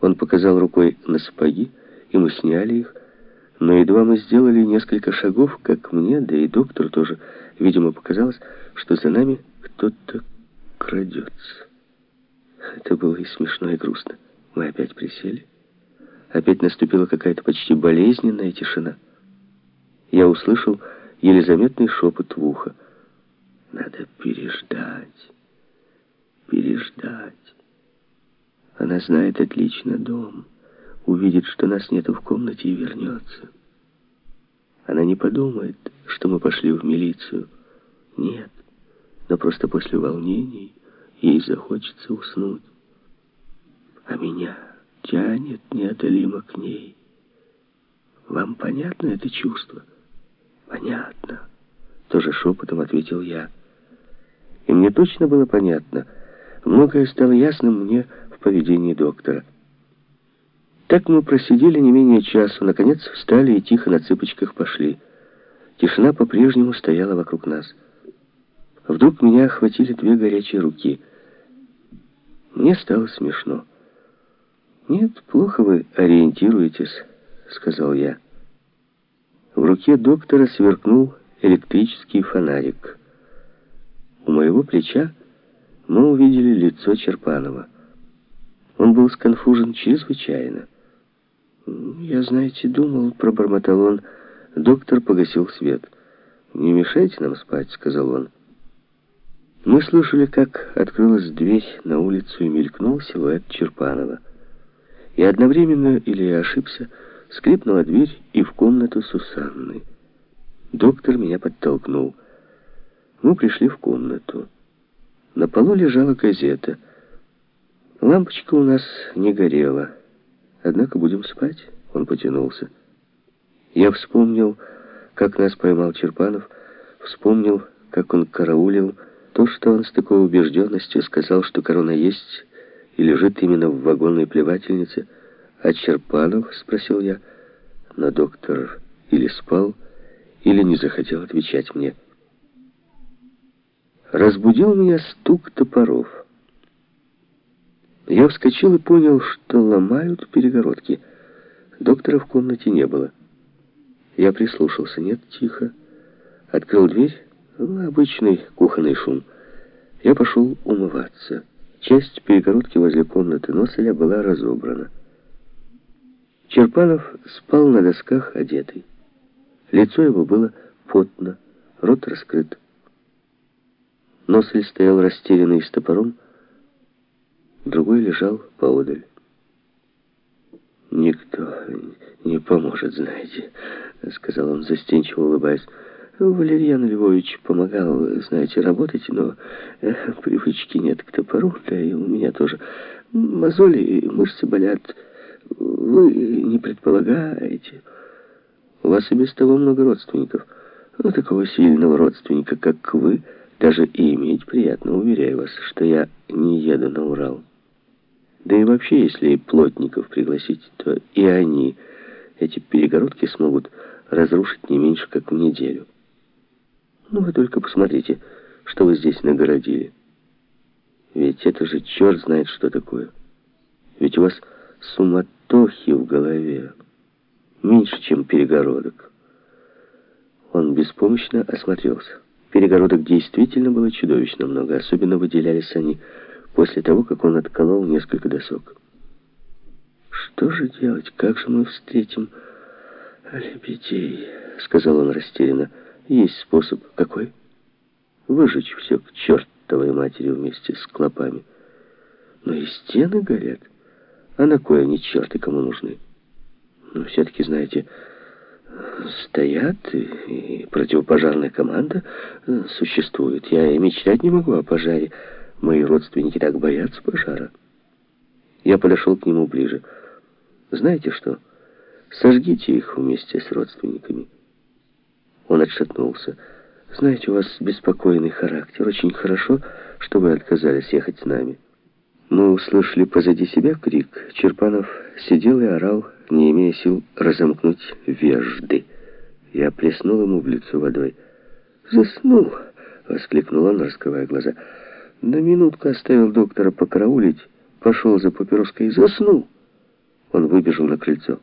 Он показал рукой на сапоги, и мы сняли их. Но едва мы сделали несколько шагов, как мне, да и доктору тоже, видимо, показалось, что за нами кто-то крадется. Это было и смешно, и грустно. Мы опять присели. Опять наступила какая-то почти болезненная тишина. Я услышал еле заметный шепот в ухо. Надо переждать, переждать. Она знает отлично дом, увидит, что нас нету в комнате и вернется. Она не подумает, что мы пошли в милицию. Нет, но просто после волнений ей захочется уснуть. А меня тянет неотолимо к ней. Вам понятно это чувство? Понятно. Тоже шепотом ответил я. И мне точно было понятно. Многое стало ясным мне поведении доктора. Так мы просидели не менее часу, наконец встали и тихо на цыпочках пошли. Тишина по-прежнему стояла вокруг нас. Вдруг меня охватили две горячие руки. Мне стало смешно. «Нет, плохо вы ориентируетесь», — сказал я. В руке доктора сверкнул электрический фонарик. У моего плеча мы увидели лицо Черпанова. Он был сконфужен чрезвычайно. «Я, знаете, думал», — пробормотал он. Доктор погасил свет. «Не мешайте нам спать», — сказал он. Мы слышали, как открылась дверь на улицу и мелькнул силуэт Черпанова. И одновременно, или я ошибся, скрипнула дверь и в комнату Сусанны. Доктор меня подтолкнул. Мы пришли в комнату. На полу лежала газета. Лампочка у нас не горела. Однако будем спать. Он потянулся. Я вспомнил, как нас поймал Черпанов, вспомнил, как он караулил, то, что он с такой убежденностью сказал, что корона есть, и лежит именно в вагонной плевательнице. «А Черпанов?» — спросил я. Но доктор или спал, или не захотел отвечать мне. Разбудил меня стук топоров. Я вскочил и понял, что ломают перегородки. Доктора в комнате не было. Я прислушался. Нет, тихо. Открыл дверь. Ну, обычный кухонный шум. Я пошел умываться. Часть перегородки возле комнаты Носеля была разобрана. Черпанов спал на досках одетый. Лицо его было потно, рот раскрыт. Носель стоял растерянный с топором, другой лежал поодаль. «Никто не поможет, знаете», — сказал он, застенчиво улыбаясь. Валерьян Львович помогал, знаете, работать, но э, привычки нет к топору, да и у меня тоже мозоли и мышцы болят. Вы не предполагаете. У вас и без того много родственников. Но такого сильного родственника, как вы, даже и иметь приятно. Уверяю вас, что я не еду на Урал. Да и вообще, если плотников пригласить, то и они эти перегородки смогут разрушить не меньше, как в неделю. Ну, вы только посмотрите, что вы здесь нагородили. Ведь это же черт знает, что такое. Ведь у вас суматохи в голове. Меньше, чем перегородок. Он беспомощно осмотрелся. Перегородок действительно было чудовищно много. Особенно выделялись они после того, как он отколол несколько досок. «Что же делать? Как же мы встретим лебедей?» — сказал он растерянно. Есть способ. Какой? Выжечь все к чертовой матери вместе с клопами. Но и стены горят. А на кое они черты кому нужны? Но все-таки, знаете, стоят, и, и противопожарная команда э, существует. Я и мечтать не могу о пожаре. Мои родственники так боятся пожара. Я подошел к нему ближе. Знаете что? Сожгите их вместе с родственниками. Он отшатнулся. «Знаете, у вас беспокойный характер. Очень хорошо, что вы отказались ехать с нами». Мы услышали позади себя крик. Черпанов сидел и орал, не имея сил разомкнуть вежды. Я плеснул ему в лицо водой. «Заснул!» — воскликнул он, раскрывая глаза. На минутку оставил доктора покараулить, пошел за папироской и заснул. выбежал на крыльцо.